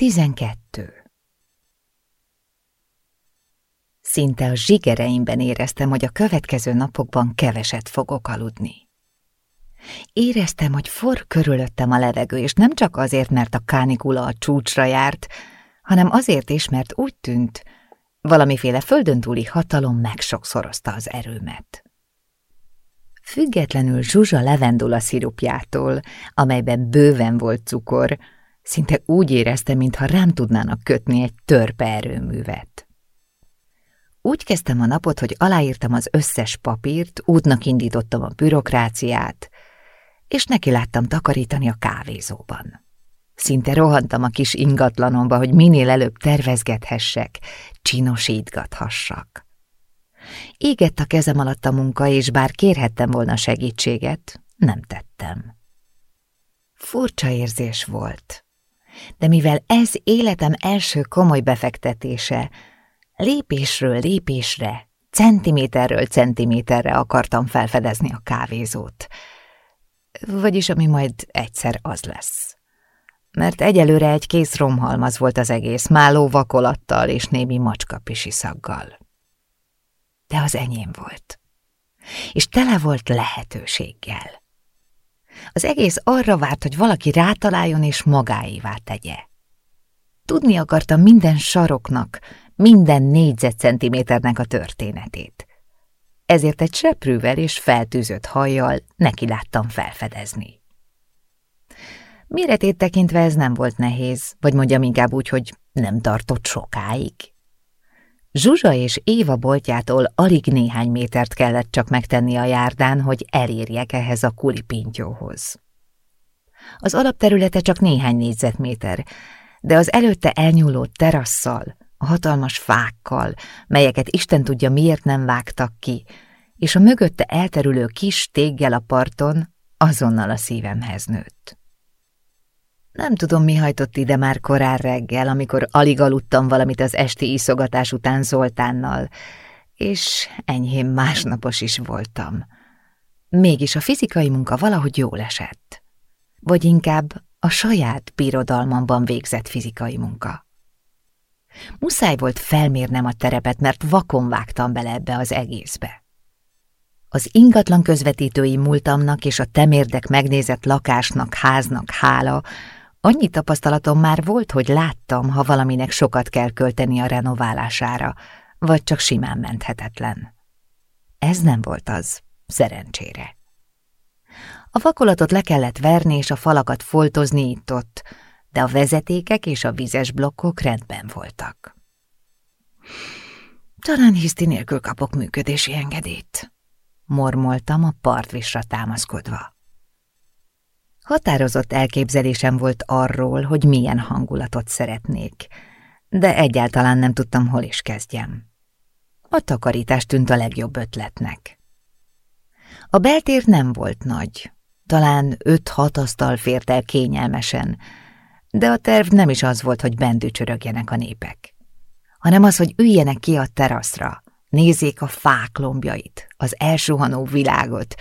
Tizenkettő. Szinte a zsigereimben éreztem, hogy a következő napokban keveset fogok aludni. Éreztem, hogy for körülöttem a levegő, és nem csak azért, mert a kánikula a csúcsra járt, hanem azért is, mert úgy tűnt, valamiféle földön túli hatalom megsokszorozta az erőmet. Függetlenül Zsuzsa levendula szirupjától, amelyben bőven volt cukor, szinte úgy éreztem, mintha rám tudnának kötni egy törpe erőművet. Úgy kezdtem a napot, hogy aláírtam az összes papírt, útnak indítottam a bürokráciát, és neki láttam takarítani a kávézóban. Szinte rohantam a kis ingatlanomba, hogy minél előbb tervezgethessek, csinosítgathassak. Égett a kezem alatt a munka, és bár kérhettem volna segítséget, nem tettem. Furcsa érzés volt, de mivel ez életem első komoly befektetése, lépésről lépésre, centiméterről centiméterre akartam felfedezni a kávézót, vagyis ami majd egyszer az lesz. Mert egyelőre egy kész romhalmaz volt az egész, máló vakolattal és némi macskapisi szaggal. De az enyém volt. És tele volt lehetőséggel. Az egész arra várt, hogy valaki rátaláljon és magáévá tegye. Tudni akartam minden saroknak, minden négyzetcentiméternek a történetét ezért egy seprűvel és feltűzött hajjal neki láttam felfedezni. Méretét tekintve ez nem volt nehéz, vagy mondjam inkább úgy, hogy nem tartott sokáig. Zsuzsa és Éva boltjától alig néhány métert kellett csak megtenni a járdán, hogy elérjek ehhez a kulipintyóhoz. Az alapterülete csak néhány négyzetméter, de az előtte elnyúló terasszal, a hatalmas fákkal, melyeket Isten tudja miért nem vágtak ki, és a mögötte elterülő kis téggel a parton azonnal a szívemhez nőtt. Nem tudom, mi hajtott ide már korán reggel, amikor alig aludtam valamit az esti iszogatás után Zoltánnal, és enyhém másnapos is voltam. Mégis a fizikai munka valahogy jól esett. Vagy inkább a saját birodalmamban végzett fizikai munka. Muszáj volt felmérnem a terepet, mert vakon vágtam bele ebbe az egészbe. Az ingatlan közvetítői múltamnak és a temérdek megnézett lakásnak, háznak hála, annyi tapasztalatom már volt, hogy láttam, ha valaminek sokat kell költeni a renoválására, vagy csak simán menthetetlen. Ez nem volt az, szerencsére. A vakolatot le kellett verni és a falakat foltozni itt-ott, de a vezetékek és a vizes blokkok rendben voltak. Talán hiszti nélkül kapok működési engedélyt, mormoltam a partvisra támaszkodva. Határozott elképzelésem volt arról, hogy milyen hangulatot szeretnék, de egyáltalán nem tudtam, hol is kezdjem. A takarítás tűnt a legjobb ötletnek. A beltér nem volt nagy, talán öt-hat asztal fért el kényelmesen, de a terv nem is az volt, hogy bent a népek, hanem az, hogy üljenek ki a teraszra, nézzék a fák lombjait, az elsuhanó világot,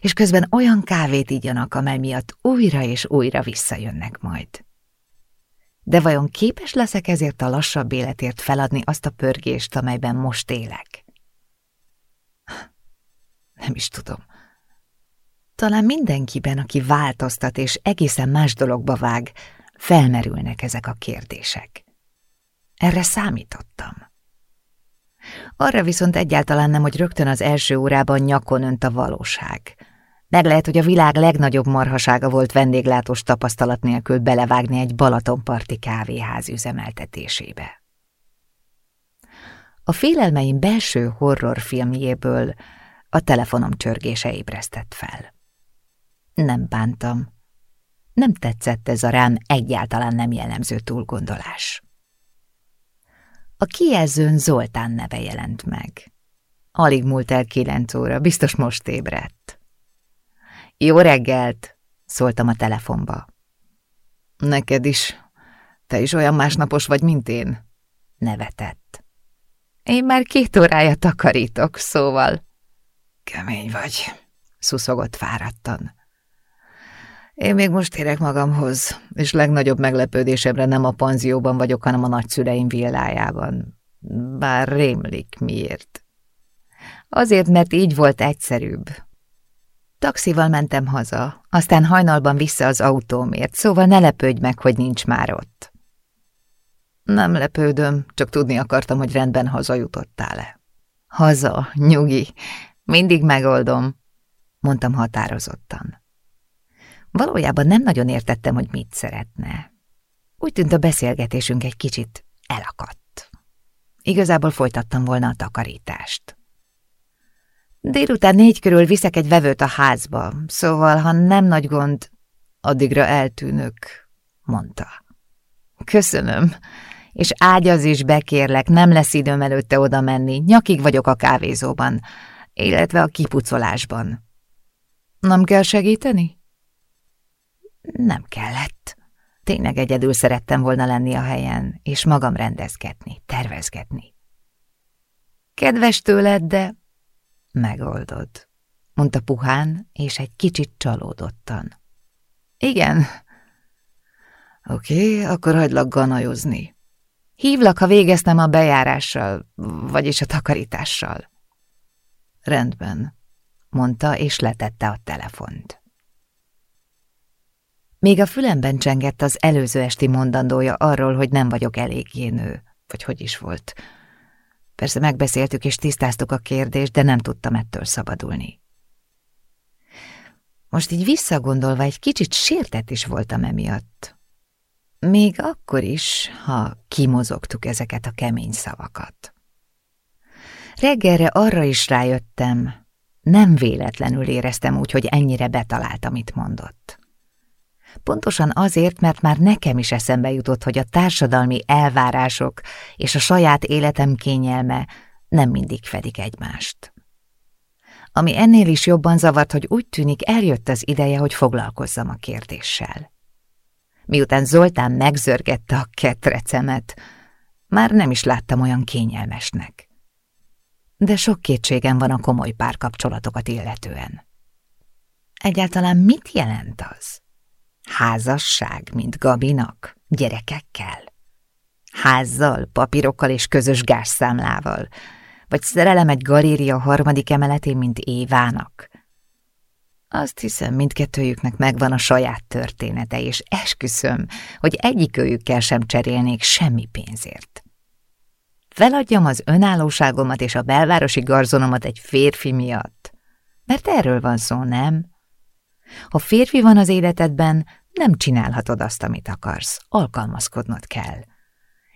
és közben olyan kávét igyanak, amely miatt újra és újra visszajönnek majd. De vajon képes leszek ezért a lassabb életért feladni azt a pörgést, amelyben most élek? Nem is tudom. Talán mindenkiben, aki változtat és egészen más dologba vág, felmerülnek ezek a kérdések. Erre számítottam. Arra viszont egyáltalán nem, hogy rögtön az első órában nyakon önt a valóság. Meg lehet, hogy a világ legnagyobb marhasága volt vendéglátós tapasztalat nélkül belevágni egy Balatonparti kávéház üzemeltetésébe. A félelmeim belső horrorfilmjéből a telefonom csörgése ébresztett fel. Nem bántam, nem tetszett ez a rám egyáltalán nem jellemző túlgondolás. A kijelzőn Zoltán neve jelent meg. Alig múlt el kilenc óra, biztos most ébredt. Jó reggelt, szóltam a telefonba. Neked is. Te is olyan másnapos vagy, mint én? Nevetett. Én már két órája takarítok, szóval... Kemény vagy, szuszogott fáradtan. Én még most érek magamhoz, és legnagyobb meglepődésemre nem a panzióban vagyok, hanem a nagyszüleim villájában. Bár rémlik miért. Azért, mert így volt egyszerűbb. Taxival mentem haza, aztán hajnalban vissza az autómért, szóval ne lepődj meg, hogy nincs már ott. Nem lepődöm, csak tudni akartam, hogy rendben hazajutottál-e. Haza, nyugi, mindig megoldom, mondtam határozottan. Valójában nem nagyon értettem, hogy mit szeretne. Úgy tűnt a beszélgetésünk egy kicsit elakadt. Igazából folytattam volna a takarítást. Délután négy körül viszek egy vevőt a házba, szóval, ha nem nagy gond, addigra eltűnök, mondta. Köszönöm, és ágyaz is bekérlek, nem lesz időm előtte oda menni, nyakig vagyok a kávézóban, illetve a kipucolásban. Nem kell segíteni? Nem kellett. Tényleg egyedül szerettem volna lenni a helyen, és magam rendezgetni, tervezgetni. Kedves tőled, de megoldod, mondta puhán, és egy kicsit csalódottan. Igen. Oké, akkor hagylak ganajozni. Hívlak, ha végeztem a bejárással, vagyis a takarítással. Rendben, mondta, és letette a telefont. Még a fülemben csengett az előző esti mondandója arról, hogy nem vagyok eléggé nő, vagy hogy is volt. Persze megbeszéltük és tisztáztuk a kérdést, de nem tudtam ettől szabadulni. Most így visszagondolva egy kicsit sértett is voltam emiatt. Még akkor is, ha kimozogtuk ezeket a kemény szavakat. Reggelre arra is rájöttem, nem véletlenül éreztem úgy, hogy ennyire betalált, amit mondott. Pontosan azért, mert már nekem is eszembe jutott, hogy a társadalmi elvárások és a saját életem kényelme nem mindig fedik egymást. Ami ennél is jobban zavart, hogy úgy tűnik eljött az ideje, hogy foglalkozzam a kérdéssel. Miután Zoltán megzörgette a ketrecemet, már nem is láttam olyan kényelmesnek. De sok kétségem van a komoly párkapcsolatokat illetően. Egyáltalán mit jelent az? Házasság, mint Gabinak, gyerekekkel? Házzal, papírokkal és közös gázszámlával? Vagy szerelem egy galéria harmadik emeletén, mint Évának? Azt hiszem, mindkettőjüknek megvan a saját története, és esküszöm, hogy egyikőjükkel sem cserélnék semmi pénzért. Feladjam az önállóságomat és a belvárosi garzonomat egy férfi miatt. Mert erről van szó, nem? Ha férfi van az életedben, nem csinálhatod azt, amit akarsz, alkalmazkodnod kell.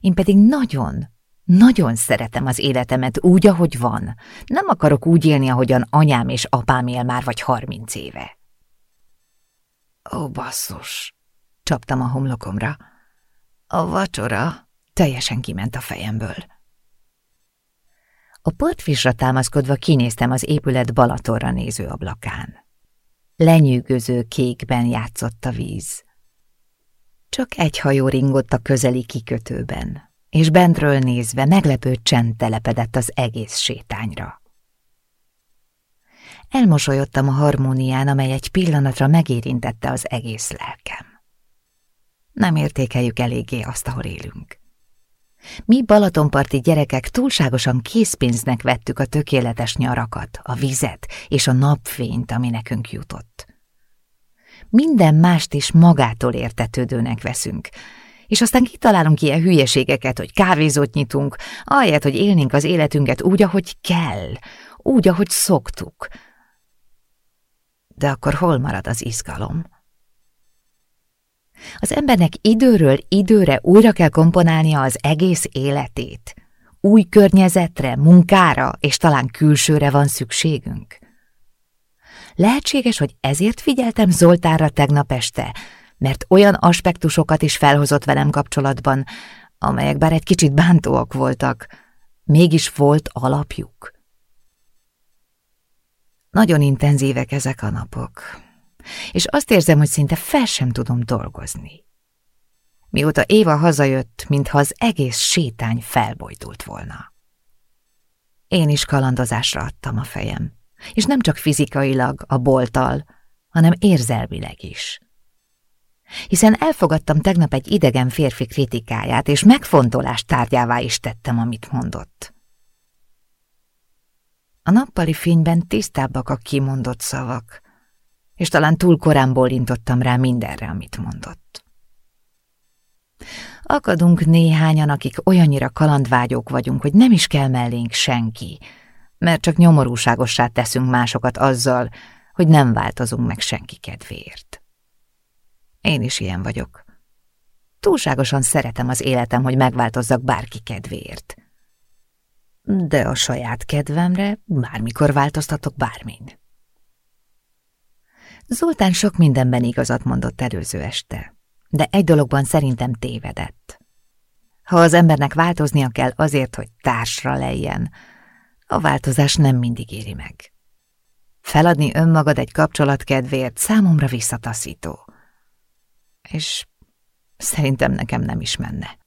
Én pedig nagyon, nagyon szeretem az életemet úgy, ahogy van. Nem akarok úgy élni, ahogyan anyám és apám él már vagy harminc éve. Ó, basszus, csaptam a homlokomra. A vacsora teljesen kiment a fejemből. A partfisra támaszkodva kinéztem az épület Balatorra néző ablakán. Lenyűgöző kékben játszott a víz. Csak egy hajó ringott a közeli kikötőben, és bentről nézve meglepő csend telepedett az egész sétányra. Elmosolyodtam a harmónián, amely egy pillanatra megérintette az egész lelkem. Nem értékeljük eléggé azt, ahol élünk. Mi balatonparti gyerekek túlságosan készpénznek vettük a tökéletes nyarakat, a vizet és a napfényt, ami nekünk jutott. Minden mást is magától értetődőnek veszünk, és aztán kitalálunk ilyen hülyeségeket, hogy kávézót nyitunk, ahelyett, hogy élnénk az életünket úgy, ahogy kell, úgy, ahogy szoktuk. De akkor hol marad az izgalom? Az embernek időről időre újra kell komponálnia az egész életét. Új környezetre, munkára és talán külsőre van szükségünk. Lehetséges, hogy ezért figyeltem Zoltánra tegnap este, mert olyan aspektusokat is felhozott velem kapcsolatban, amelyek bár egy kicsit bántóak voltak, mégis volt alapjuk. Nagyon intenzívek ezek a napok és azt érzem, hogy szinte fel sem tudom dolgozni. Mióta Éva hazajött, mintha az egész sétány felbojtult volna. Én is kalandozásra adtam a fejem, és nem csak fizikailag, a bolttal, hanem érzelmileg is. hiszen elfogadtam tegnap egy idegen férfi kritikáját, és megfontolást tárgyává is tettem, amit mondott. A nappali fényben tisztábbak a kimondott szavak, és talán túl korán bólintottam rá mindenre, amit mondott. Akadunk néhányan, akik olyannyira kalandvágyók vagyunk, hogy nem is kell mellénk senki, mert csak nyomorúságossá teszünk másokat azzal, hogy nem változunk meg senki kedvéért. Én is ilyen vagyok. Túlságosan szeretem az életem, hogy megváltozzak bárki kedvéért. De a saját kedvemre bármikor változtatok bármin. Zoltán sok mindenben igazat mondott előző este, de egy dologban szerintem tévedett. Ha az embernek változnia kell azért, hogy társra lejjen, a változás nem mindig éri meg. Feladni önmagad egy kapcsolat kedvéért számomra visszataszító. És szerintem nekem nem is menne.